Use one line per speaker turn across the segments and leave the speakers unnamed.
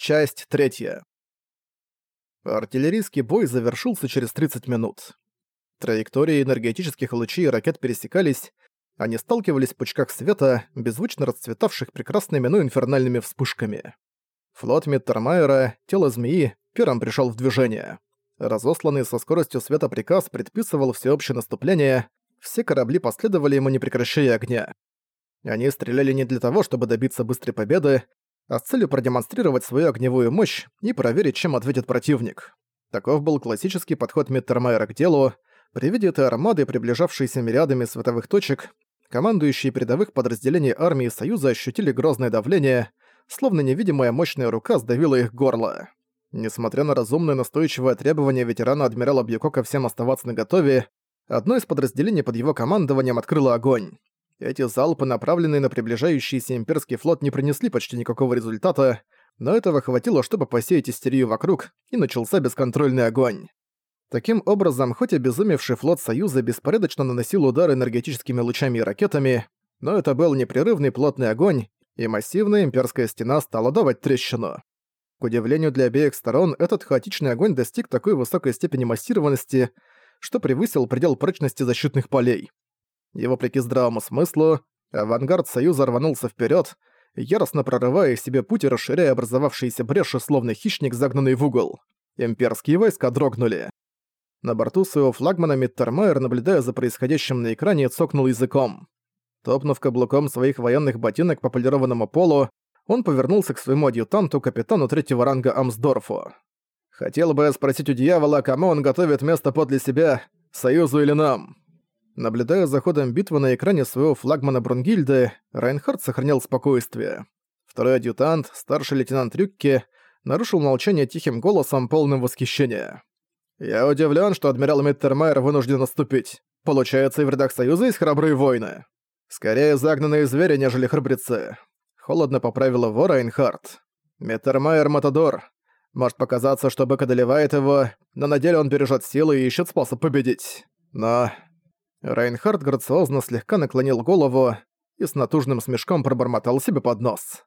Часть третья. Артиллерийский бой завершился через 30 минут. Траектории энергетических лучей и ракет пересекались, они сталкивались в пучках света, беззвучно расцветавших прекрасными, но инфернальными вспышками. Флот Миттермайера, тело змеи, первым пришел в движение. Разосланный со скоростью света приказ предписывал всеобщее наступление, все корабли последовали ему, не прекращая огня. Они стреляли не для того, чтобы добиться быстрой победы, а с целью продемонстрировать свою огневую мощь и проверить, чем ответит противник. Таков был классический подход Миттермайера к делу. При виде этой армады, приближавшейся мириадами световых точек, командующие передовых подразделений армии Союза ощутили грозное давление, словно невидимая мощная рука сдавила их горло. Несмотря на разумное настойчивое требование ветерана адмирала Бьюкока всем оставаться наготове, одно из подразделений под его командованием открыло огонь. Эти залпы, направленные на приближающийся имперский флот, не принесли почти никакого результата, но этого хватило, чтобы посеять истерию вокруг, и начался бесконтрольный огонь. Таким образом, хоть обезумевший флот Союза беспорядочно наносил удары энергетическими лучами и ракетами, но это был непрерывный плотный огонь, и массивная имперская стена стала давать трещину. К удивлению для обеих сторон, этот хаотичный огонь достиг такой высокой степени массированности, что превысил предел прочности защитных полей. И вопреки здравому смыслу, авангард Союза рванулся вперед, яростно прорывая себе путь и расширяя образовавшиеся бреши, словно хищник, загнанный в угол. Имперские войска дрогнули. На борту своего флагмана Миттермайер, наблюдая за происходящим на экране, цокнул языком. Топнув каблуком своих военных ботинок по полированному полу, он повернулся к своему адъютанту, капитану третьего ранга Амсдорфу. «Хотел бы спросить у дьявола, кому он готовит место подле себя, Союзу или нам?» Наблюдая за ходом битвы на экране своего флагмана Брунгильды, Райнхард сохранял спокойствие. Второй адъютант, старший лейтенант Рюкке, нарушил молчание тихим голосом, полным восхищения. «Я удивлен, что адмирал Миттермайер вынужден наступить. Получается, и в рядах Союза есть храбрые воины. Скорее загнанные звери, нежели храбрецы». Холодно поправил его Райнхард. «Миттермайер Матадор. Может показаться, что бык одолевает его, но на деле он бережет силы и ищет способ победить. Но Райнхард грациозно слегка наклонил голову и с натужным смешком пробормотал себе под нос.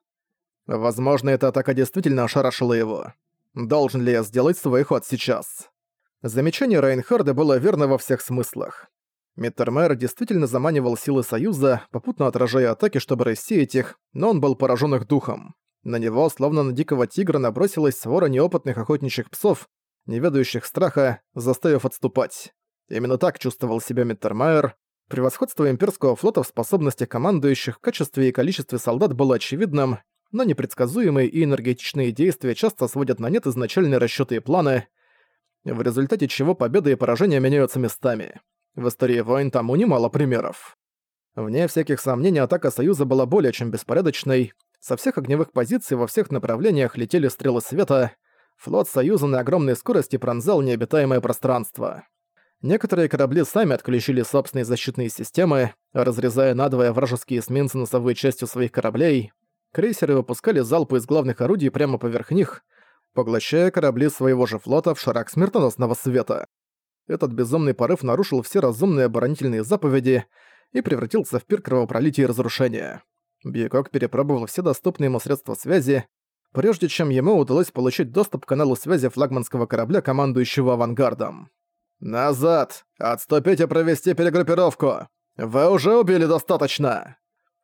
Возможно, эта атака действительно ошарашила его. Должен ли я сделать свой ход сейчас? Замечание Райнхарда было верно во всех смыслах. Миттермэр действительно заманивал силы Союза, попутно отражая атаки, чтобы рассеять их, но он был поражен их духом. На него, словно на дикого тигра, набросилась свора неопытных охотничьих псов, не ведающих страха, заставив отступать. Именно так чувствовал себя Миттермайер. Превосходство имперского флота в способностях командующих в качестве и количестве солдат было очевидным, но непредсказуемые и энергетичные действия часто сводят на нет изначальные расчёты и планы, в результате чего победы и поражения меняются местами. В истории войн тому немало примеров. Вне всяких сомнений, атака Союза была более чем беспорядочной. Со всех огневых позиций во всех направлениях летели стрелы света. Флот Союза на огромной скорости пронзал необитаемое пространство. Некоторые корабли сами отключили собственные защитные системы, разрезая надвое вражеские эсминцы носовой частью своих кораблей. Крейсеры выпускали залпы из главных орудий прямо поверх них, поглощая корабли своего же флота в шарах смертоносного света. Этот безумный порыв нарушил все разумные оборонительные заповеди и превратился в пир кровопролития и разрушения. Бьюкок перепробовал все доступные ему средства связи, прежде чем ему удалось получить доступ к каналу связи флагманского корабля, командующего авангардом. «Назад! Отступить и провести перегруппировку! Вы уже убили достаточно!»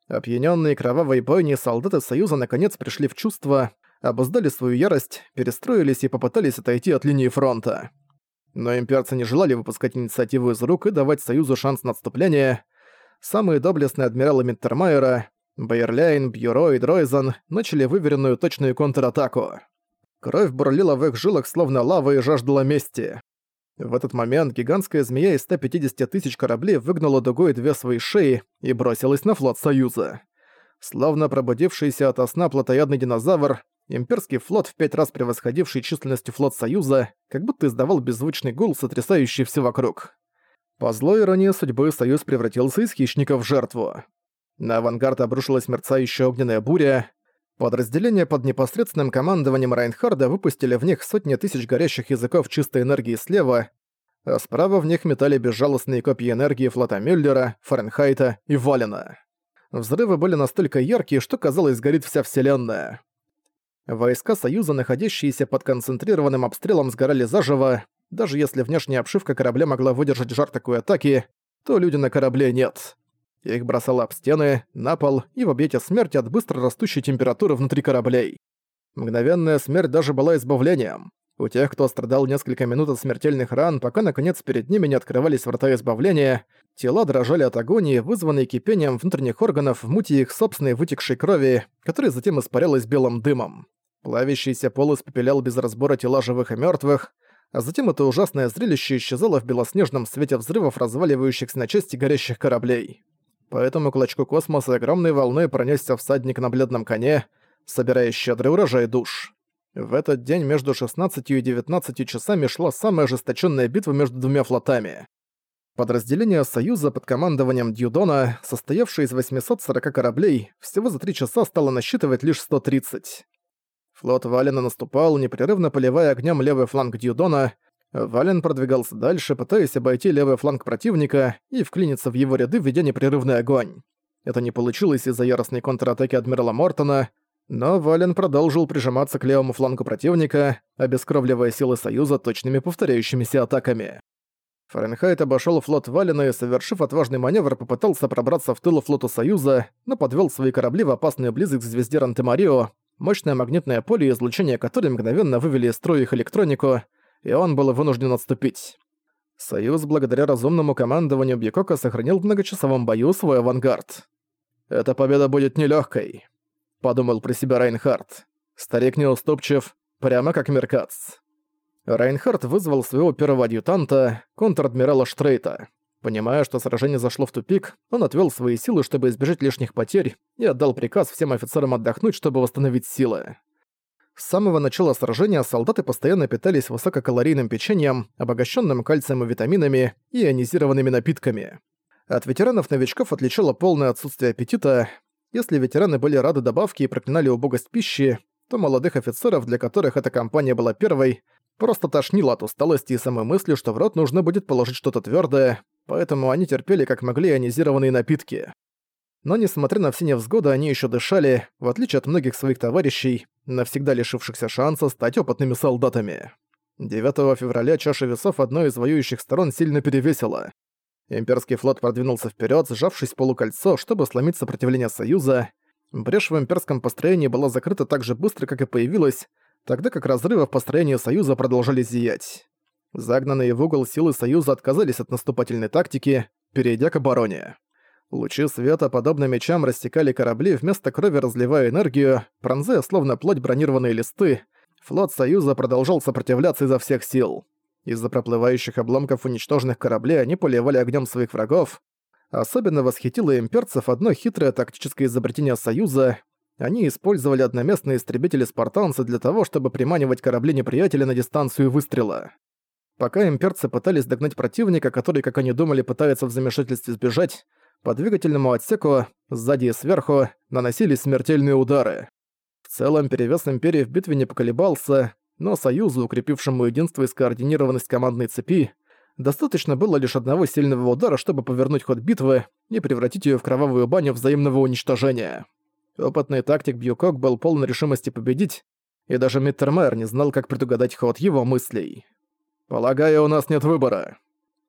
Опьянённые кровавой бойней солдаты Союза наконец пришли в чувство, обуздали свою ярость, перестроились и попытались отойти от линии фронта. Но имперцы не желали выпускать инициативу из рук и давать Союзу шанс на отступление. Самые доблестные адмиралы Миттермайера, Байерляйн, Бьюро и Дройзен начали выверенную точную контратаку. Кровь бурлила в их жилах словно лава и жаждала мести. В этот момент гигантская змея из 150 тысяч кораблей выгнала дугой две свои шеи и бросилась на флот Союза. Словно пробудившийся ото сна плотоядный динозавр, имперский флот, в пять раз превосходивший численностью флот Союза, как будто издавал беззвучный гул, сотрясающий все вокруг. По злой иронии судьбы Союз превратился из хищника в жертву. На авангард обрушилась мерцающая огненная буря, Подразделения под непосредственным командованием Райнхарда выпустили в них сотни тысяч горящих языков чистой энергии слева, а справа в них метали безжалостные копии энергии флота Мюллера, Фаренхайта и Валена. Взрывы были настолько яркие, что казалось, горит вся вселенная. Войска Союза, находящиеся под концентрированным обстрелом, сгорали заживо. Даже если внешняя обшивка корабля могла выдержать жар такой атаки, то люди на корабле нет. Их бросало об стены, на пол и в объятия смерти от быстро растущей температуры внутри кораблей. Мгновенная смерть даже была избавлением. У тех, кто страдал несколько минут от смертельных ран, пока наконец перед ними не открывались врата избавления, тела дрожали от агонии, вызванной кипением внутренних органов в мути их собственной вытекшей крови, которая затем испарялась белым дымом. Плавящийся пол испепелял без разбора тела живых и мертвых, а затем это ужасное зрелище исчезало в белоснежном свете взрывов, разваливающихся на части горящих кораблей. По этому клочку космоса огромной волной пронесся всадник на бледном коне, собирая щедрый урожай душ. В этот день между 16 и 19 часами шла самая ожесточенная битва между двумя флотами. Подразделение Союза под командованием Дьюдона, состоявшее из 840 кораблей, всего за три часа стало насчитывать лишь 130. Флот Валена наступал, непрерывно поливая огнем левый фланг Дьюдона. Вален продвигался дальше, пытаясь обойти левый фланг противника и вклиниться в его ряды, ведя непрерывный огонь. Это не получилось из-за яростной контратаки адмирала Мортона, но Вален продолжил прижиматься к левому флангу противника, обескровливая силы Союза точными повторяющимися атаками. Фаренхайт обошел флот Валена и, совершив отважный маневр, попытался пробраться в тылу флоту Союза, но подвел свои корабли в опасную близость к звезде Рантемарио, мощное магнитное поле и излучение которое мгновенно вывели из строя их электронику, и он был вынужден отступить. Союз, благодаря разумному командованию Бьюкока, сохранил в многочасовом бою свой авангард. Эта победа будет нелегкой. — подумал про себя Райнхард. Старик неуступчив, прямо как Меркац. Райнхард вызвал своего первого адъютанта, контр-адмирала Штрейта. Понимая, что сражение зашло в тупик, он отвел свои силы, чтобы избежать лишних потерь, и отдал приказ всем офицерам отдохнуть, чтобы восстановить силы. С самого начала сражения солдаты постоянно питались высококалорийным печеньем, обогащенным кальцием и витаминами и ионизированными напитками. От ветеранов-новичков отличало полное отсутствие аппетита, если ветераны были рады добавке и проклинали убогость пищи, то молодых офицеров, для которых эта компания была первой, просто тошнило от усталости и самой мысли, что в рот нужно будет положить что-то твёрдое, поэтому они терпели как могли ионизированные напитки. Но несмотря на все невзгоды, они ещё дышали, в отличие от многих своих товарищей, навсегда лишившихся шанса стать опытными солдатами. 9 февраля чаша весов одной из воюющих сторон сильно перевесила. Имперский флот продвинулся вперед, сжавшись в полукольцо, чтобы сломить сопротивление Союза. Брешь в имперском построении была закрыта так же быстро, как и появилась, тогда как разрывы в построении Союза продолжали зиять. Загнанные в угол силы Союза отказались от наступательной тактики, перейдя к обороне. Лучи света, подобно мечам, растекали корабли, вместо крови разливая энергию, пронзая словно плоть бронированные листы, флот Союза продолжал сопротивляться изо всех сил. Из-за проплывающих обломков уничтоженных кораблей они поливали огнем своих врагов. Особенно восхитило имперцев одно хитрое тактическое изобретение Союза. Они использовали одноместные истребители-спартанцы для того, чтобы приманивать корабли неприятеля на дистанцию выстрела. Пока имперцы пытались догнать противника, который, как они думали, пытается в замешательстве сбежать, по двигательному отсеку, сзади и сверху, наносились смертельные удары. В целом, перевес Империи в битве не поколебался, но Союзу, укрепившему единство и скоординированность командной цепи, достаточно было лишь одного сильного удара, чтобы повернуть ход битвы и превратить ее в кровавую баню взаимного уничтожения. Опытный тактик Бьюкок был полон решимости победить, и даже Миттермайер не знал, как предугадать ход его мыслей. «Полагаю, у нас нет выбора».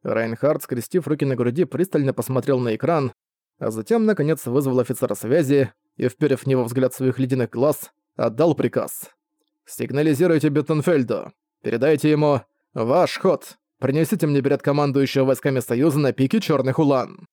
Райнхард, скрестив руки на груди, пристально посмотрел на экран, а затем, наконец, вызвал офицера связи и, вперев в него взгляд своих ледяных глаз, отдал приказ. Сигнализируйте Беттенфельду. Передайте ему «Ваш ход. Принесите мне перед командующего войсками Союза на пике Черных Улан».